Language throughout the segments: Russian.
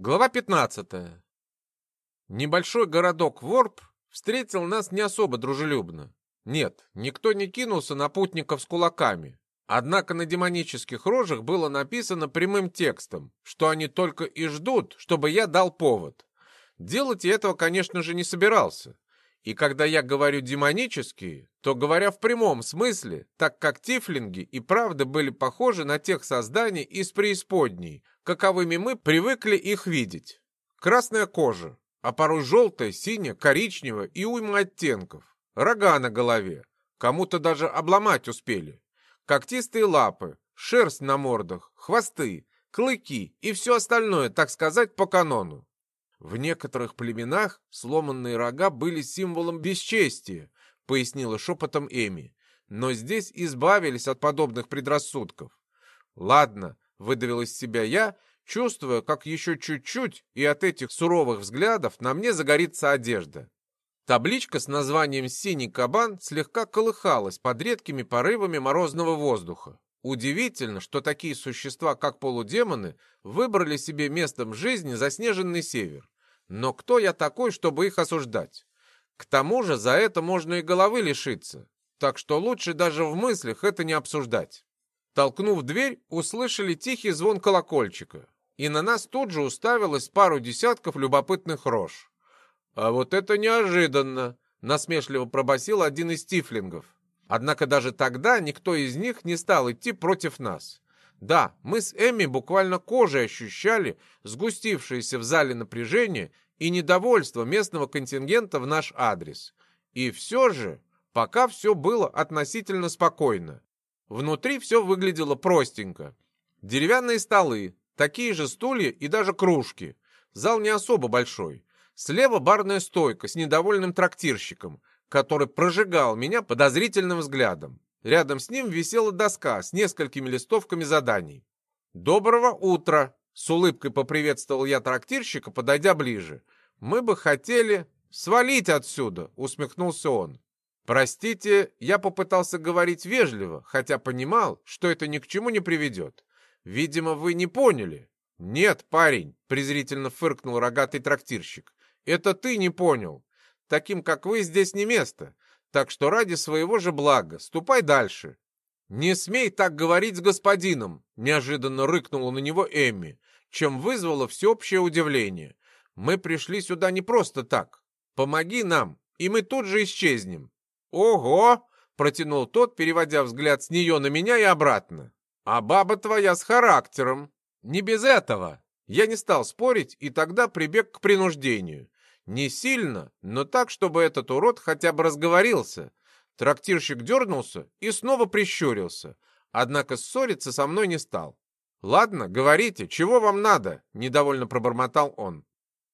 Глава 15. Небольшой городок Ворп встретил нас не особо дружелюбно. Нет, никто не кинулся на путников с кулаками. Однако на демонических рожах было написано прямым текстом, что они только и ждут, чтобы я дал повод. Делать я этого, конечно же, не собирался. И когда я говорю демонические, то говоря в прямом смысле, так как тифлинги и правда были похожи на тех созданий из преисподней, каковыми мы привыкли их видеть. Красная кожа, а порой желтая, синяя, коричневая и уйма оттенков. Рога на голове, кому-то даже обломать успели. Когтистые лапы, шерсть на мордах, хвосты, клыки и все остальное, так сказать, по канону. В некоторых племенах сломанные рога были символом бесчестия, пояснила шепотом Эми. Но здесь избавились от подобных предрассудков. Ладно, выдавил из себя я, чувствуя, как еще чуть-чуть, и от этих суровых взглядов на мне загорится одежда. Табличка с названием «Синий кабан» слегка колыхалась под редкими порывами морозного воздуха. Удивительно, что такие существа, как полудемоны, выбрали себе местом жизни заснеженный север. Но кто я такой, чтобы их осуждать? К тому же за это можно и головы лишиться. Так что лучше даже в мыслях это не обсуждать. Толкнув дверь, услышали тихий звон колокольчика. И на нас тут же уставилось пару десятков любопытных рож. «А вот это неожиданно!» — насмешливо пробасил один из тифлингов. Однако даже тогда никто из них не стал идти против нас. Да, мы с Эми буквально кожей ощущали сгустившееся в зале напряжение и недовольство местного контингента в наш адрес. И все же, пока все было относительно спокойно. Внутри все выглядело простенько. Деревянные столы, такие же стулья и даже кружки. Зал не особо большой. Слева барная стойка с недовольным трактирщиком, который прожигал меня подозрительным взглядом. Рядом с ним висела доска с несколькими листовками заданий. «Доброго утра!» — с улыбкой поприветствовал я трактирщика, подойдя ближе. «Мы бы хотели...» «Свалить отсюда!» — усмехнулся он. «Простите, я попытался говорить вежливо, хотя понимал, что это ни к чему не приведет. Видимо, вы не поняли». «Нет, парень!» — презрительно фыркнул рогатый трактирщик. «Это ты не понял. Таким, как вы, здесь не место. Так что ради своего же блага ступай дальше». «Не смей так говорить с господином!» — неожиданно рыкнула на него Эмми, чем вызвало всеобщее удивление. «Мы пришли сюда не просто так. Помоги нам, и мы тут же исчезнем». «Ого!» — протянул тот, переводя взгляд с нее на меня и обратно. «А баба твоя с характером. Не без этого». Я не стал спорить и тогда прибег к принуждению. Не сильно, но так, чтобы этот урод хотя бы разговорился. Трактирщик дернулся и снова прищурился, однако ссориться со мной не стал. «Ладно, говорите, чего вам надо?» — недовольно пробормотал он.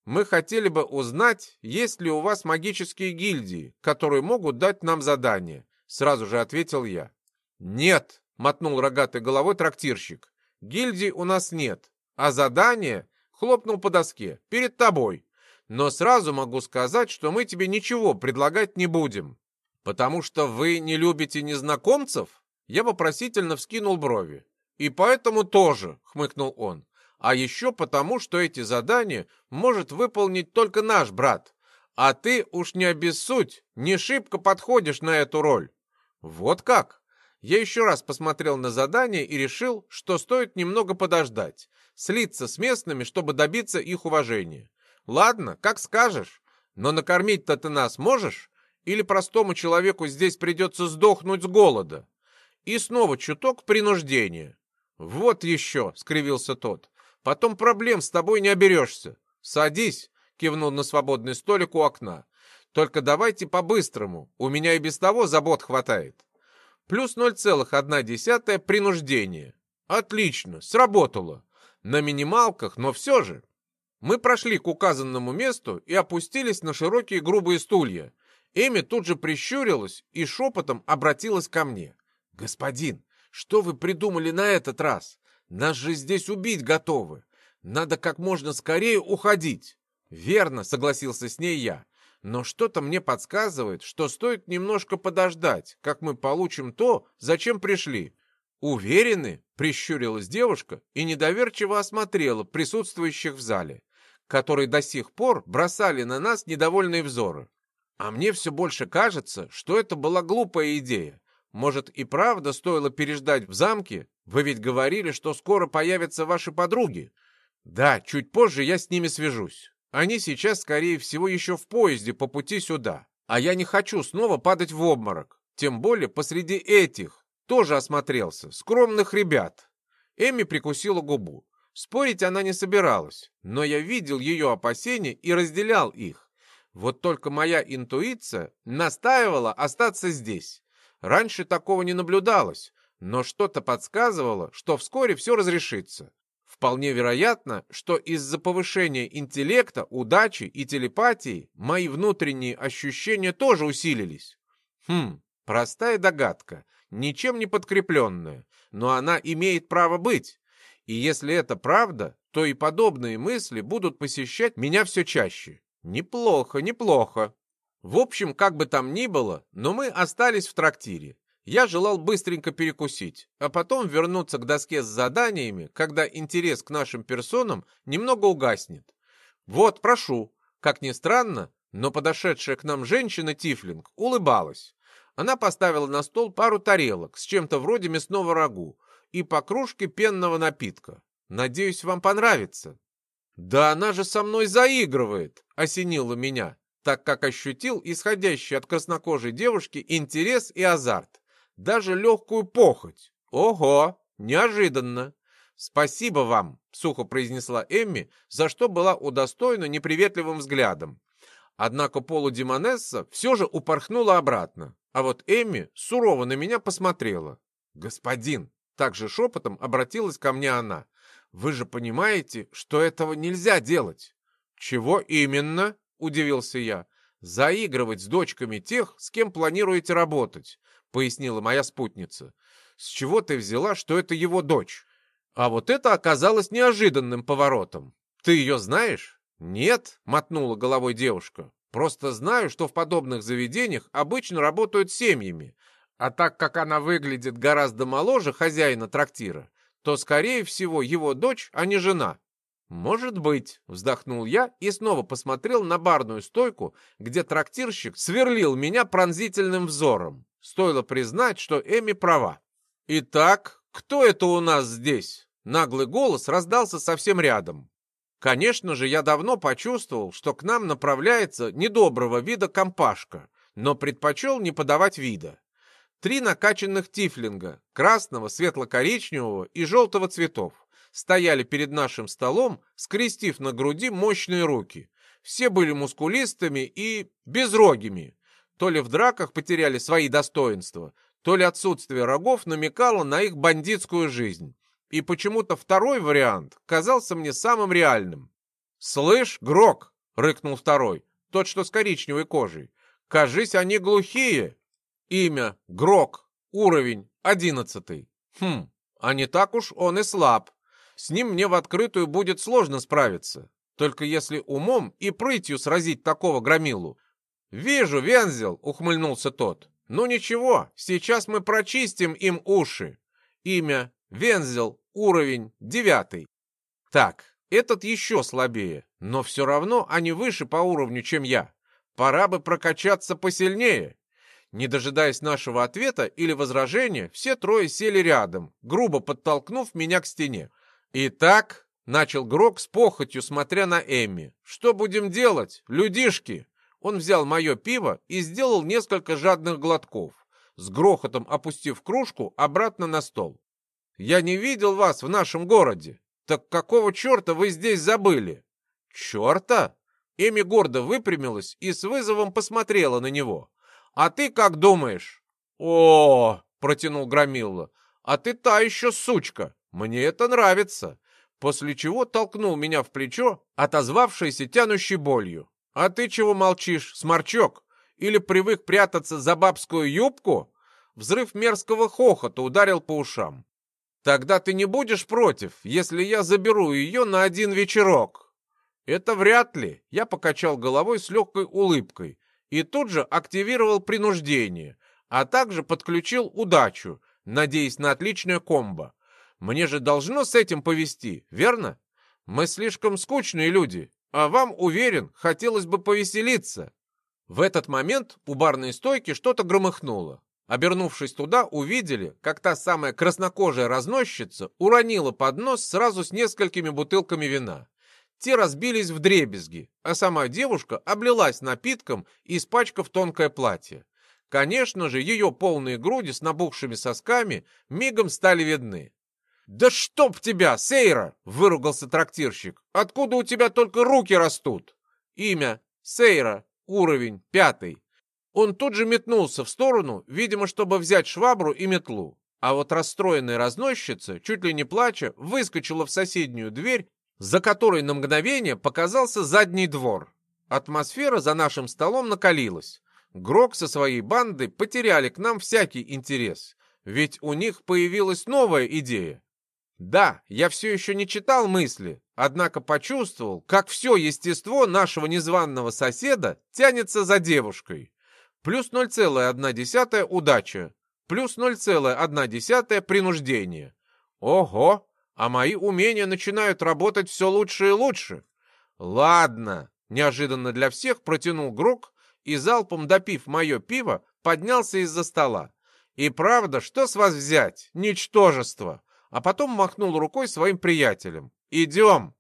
«Мы хотели бы узнать, есть ли у вас магические гильдии, которые могут дать нам задание», — сразу же ответил я. «Нет», — мотнул рогатой головой трактирщик. «Гильдий у нас нет, а задание...» — хлопнул по доске. «Перед тобой но сразу могу сказать, что мы тебе ничего предлагать не будем. Потому что вы не любите незнакомцев? Я вопросительно вскинул брови. И поэтому тоже, хмыкнул он. А еще потому, что эти задания может выполнить только наш брат. А ты уж не обессудь, не шибко подходишь на эту роль. Вот как? Я еще раз посмотрел на задание и решил, что стоит немного подождать, слиться с местными, чтобы добиться их уважения. Ладно, как скажешь. Но накормить-то ты нас можешь? Или простому человеку здесь придется сдохнуть с голода? И снова чуток принуждения. Вот еще, скривился тот. Потом проблем с тобой не оберешься. Садись, кивнул на свободный столик у окна. Только давайте по-быстрому, у меня и без того забот хватает. Плюс 0,1 принуждение. Отлично, сработало. На минималках, но все же. Мы прошли к указанному месту и опустились на широкие грубые стулья. Эми тут же прищурилась и шепотом обратилась ко мне. «Господин, что вы придумали на этот раз? Нас же здесь убить готовы. Надо как можно скорее уходить». «Верно», — согласился с ней я. «Но что-то мне подсказывает, что стоит немножко подождать, как мы получим то, зачем пришли». «Уверены?» — прищурилась девушка и недоверчиво осмотрела присутствующих в зале. которые до сих пор бросали на нас недовольные взоры. А мне все больше кажется, что это была глупая идея. Может, и правда стоило переждать в замке? Вы ведь говорили, что скоро появятся ваши подруги. Да, чуть позже я с ними свяжусь. Они сейчас, скорее всего, еще в поезде по пути сюда. А я не хочу снова падать в обморок. Тем более посреди этих, тоже осмотрелся, скромных ребят. Эми прикусила губу. Спорить она не собиралась, но я видел ее опасения и разделял их. Вот только моя интуиция настаивала остаться здесь. Раньше такого не наблюдалось, но что-то подсказывало, что вскоре все разрешится. Вполне вероятно, что из-за повышения интеллекта, удачи и телепатии мои внутренние ощущения тоже усилились. Хм, простая догадка, ничем не подкрепленная, но она имеет право быть. И если это правда, то и подобные мысли будут посещать меня все чаще. Неплохо, неплохо. В общем, как бы там ни было, но мы остались в трактире. Я желал быстренько перекусить, а потом вернуться к доске с заданиями, когда интерес к нашим персонам немного угаснет. Вот, прошу. Как ни странно, но подошедшая к нам женщина Тифлинг улыбалась. Она поставила на стол пару тарелок с чем-то вроде мясного рагу и по кружке пенного напитка. Надеюсь, вам понравится. «Да она же со мной заигрывает!» — осенило меня, так как ощутил исходящий от краснокожей девушки интерес и азарт даже легкую похоть. Ого, неожиданно. Спасибо вам, сухо произнесла Эмми, за что была удостоена неприветливым взглядом. Однако полудемонесса все же упорхнула обратно, а вот Эмми сурово на меня посмотрела. «Господин!» — также шепотом обратилась ко мне она. «Вы же понимаете, что этого нельзя делать?» «Чего именно?» — удивился я. «Заигрывать с дочками тех, с кем планируете работать пояснила моя спутница. «С чего ты взяла, что это его дочь?» А вот это оказалось неожиданным поворотом. «Ты ее знаешь?» «Нет», — мотнула головой девушка. «Просто знаю, что в подобных заведениях обычно работают семьями. А так как она выглядит гораздо моложе хозяина трактира, то, скорее всего, его дочь, а не жена». «Может быть», — вздохнул я и снова посмотрел на барную стойку, где трактирщик сверлил меня пронзительным взором. Стоило признать, что Эми права. «Итак, кто это у нас здесь?» Наглый голос раздался совсем рядом. Конечно же, я давно почувствовал, что к нам направляется недоброго вида компашка, но предпочел не подавать вида. Три накачанных тифлинга, красного, светло-коричневого и желтого цветов, стояли перед нашим столом, скрестив на груди мощные руки. Все были мускулистыми и безрогими, то ли в драках потеряли свои достоинства, то ли отсутствие рогов намекало на их бандитскую жизнь. И почему-то второй вариант казался мне самым реальным. «Слышь, Грок!» — рыкнул второй, тот, что с коричневой кожей. «Кажись, они глухие!» Имя — Грок, уровень — одиннадцатый. Хм, а не так уж он и слаб. С ним мне в открытую будет сложно справиться. Только если умом и прытью сразить такого громилу, «Вижу, Вензел!» — ухмыльнулся тот. «Ну ничего, сейчас мы прочистим им уши. Имя Вензел, уровень девятый. Так, этот еще слабее, но все равно они выше по уровню, чем я. Пора бы прокачаться посильнее». Не дожидаясь нашего ответа или возражения, все трое сели рядом, грубо подтолкнув меня к стене. «Итак», — начал Грок с похотью, смотря на Эмми, — «что будем делать, людишки?» Он взял мое пиво и сделал несколько жадных глотков, с грохотом опустив кружку обратно на стол. «Я не видел вас в нашем городе. Так какого черта вы здесь забыли?» «Черта?» Эми гордо выпрямилась и с вызовом посмотрела на него. «А ты как думаешь?» «О!» — протянул Громилла. «А ты та еще сучка! Мне это нравится!» После чего толкнул меня в плечо, отозвавшееся тянущей болью. «А ты чего молчишь, сморчок? Или привык прятаться за бабскую юбку?» Взрыв мерзкого хохота ударил по ушам. «Тогда ты не будешь против, если я заберу ее на один вечерок?» «Это вряд ли», — я покачал головой с легкой улыбкой и тут же активировал принуждение, а также подключил удачу, надеясь на отличное комбо. Мне же должно с этим повести, верно? Мы слишком скучные люди, А вам, уверен, хотелось бы повеселиться. В этот момент у барной стойки что-то громыхнуло. Обернувшись туда, увидели, как та самая краснокожая разносчица уронила поднос сразу с несколькими бутылками вина. Те разбились в дребезги, а сама девушка облилась напитком, испачкав тонкое платье. Конечно же, ее полные груди с набухшими сосками мигом стали видны. «Да чтоб тебя, Сейра!» — выругался трактирщик. «Откуда у тебя только руки растут?» «Имя. Сейра. Уровень. Пятый». Он тут же метнулся в сторону, видимо, чтобы взять швабру и метлу. А вот расстроенная разносчица, чуть ли не плача, выскочила в соседнюю дверь, за которой на мгновение показался задний двор. Атмосфера за нашим столом накалилась. Грок со своей бандой потеряли к нам всякий интерес, ведь у них появилась новая идея. Да, я все еще не читал мысли, однако почувствовал, как все естество нашего незваного соседа тянется за девушкой. Плюс 0,1 удача, плюс 0,1 принуждение. Ого, а мои умения начинают работать все лучше и лучше. Ладно, неожиданно для всех протянул Грок и залпом допив мое пиво, поднялся из-за стола. И правда, что с вас взять? Ничтожество! А потом махнул рукой своим приятелям. Идем!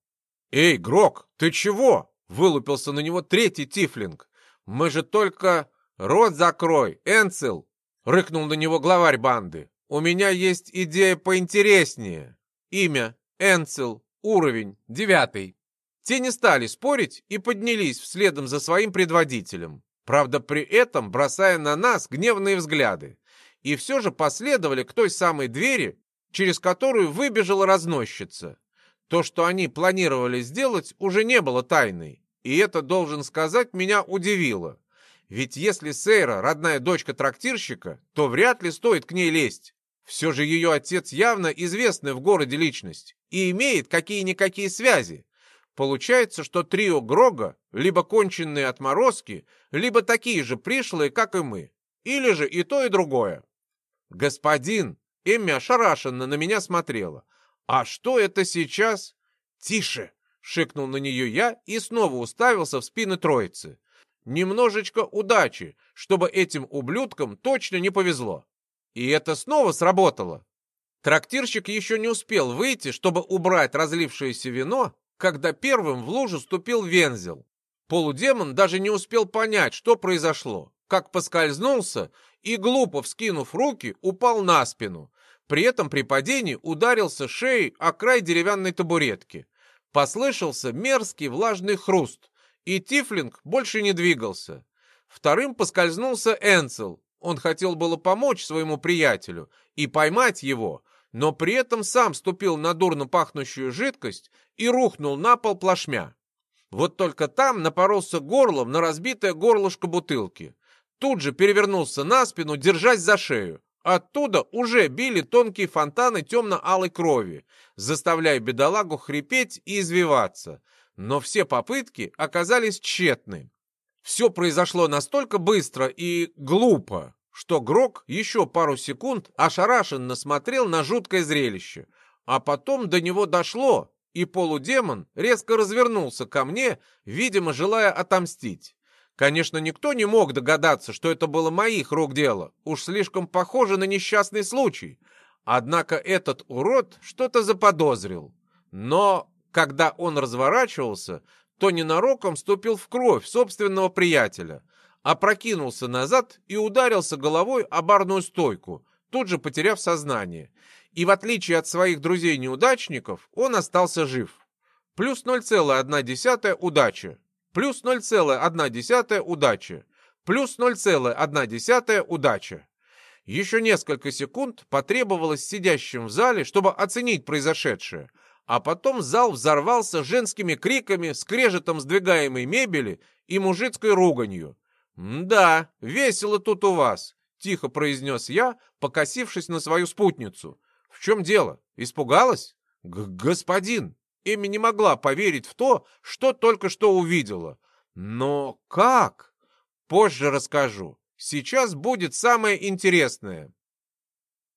Эй, Грок, ты чего? Вылупился на него третий тифлинг. Мы же только... Рот закрой, Энцел! Рыкнул на него главарь банды. У меня есть идея поинтереснее. Имя Энцел, уровень девятый. Те не стали спорить и поднялись вследом за своим предводителем правда при этом бросая на нас гневные взгляды, и все же последовали к той самой двери, через которую выбежала разносчица. То, что они планировали сделать, уже не было тайной, и это, должен сказать, меня удивило. Ведь если Сейра родная дочка трактирщика, то вряд ли стоит к ней лезть. Все же ее отец явно известная в городе личность и имеет какие-никакие связи, Получается, что трио Грога либо конченные отморозки, либо такие же пришлые, как и мы. Или же и то, и другое. Господин, Эмми ошарашенно на меня смотрела. А что это сейчас? Тише, шикнул на нее я и снова уставился в спины троицы. Немножечко удачи, чтобы этим ублюдкам точно не повезло. И это снова сработало. Трактирщик еще не успел выйти, чтобы убрать разлившееся вино, когда первым в лужу ступил Вензел. Полудемон даже не успел понять, что произошло, как поскользнулся и, глупо вскинув руки, упал на спину. При этом при падении ударился шеей о край деревянной табуретки. Послышался мерзкий влажный хруст, и Тифлинг больше не двигался. Вторым поскользнулся Энцел. Он хотел было помочь своему приятелю и поймать его, но при этом сам ступил на дурно пахнущую жидкость и рухнул на пол плашмя. Вот только там напоролся горлом на разбитое горлышко бутылки. Тут же перевернулся на спину, держась за шею. Оттуда уже били тонкие фонтаны темно-алой крови, заставляя бедолагу хрипеть и извиваться. Но все попытки оказались тщетны. Все произошло настолько быстро и глупо, что Грок еще пару секунд ошарашенно смотрел на жуткое зрелище, а потом до него дошло, и полудемон резко развернулся ко мне, видимо, желая отомстить. Конечно, никто не мог догадаться, что это было моих рук дело, уж слишком похоже на несчастный случай. Однако этот урод что-то заподозрил. Но, когда он разворачивался, то ненароком вступил в кровь собственного приятеля — опрокинулся назад и ударился головой о барную стойку, тут же потеряв сознание. И в отличие от своих друзей-неудачников, он остался жив. Плюс 0,1 удача. Плюс 0,1 удача. Плюс 0,1 удача. Еще несколько секунд потребовалось сидящим в зале, чтобы оценить произошедшее, а потом зал взорвался женскими криками, скрежетом сдвигаемой мебели и мужицкой руганью. «Да, весело тут у вас», — тихо произнес я, покосившись на свою спутницу. «В чем дело? Испугалась?» Г «Господин!» Эми не могла поверить в то, что только что увидела. «Но как?» «Позже расскажу. Сейчас будет самое интересное».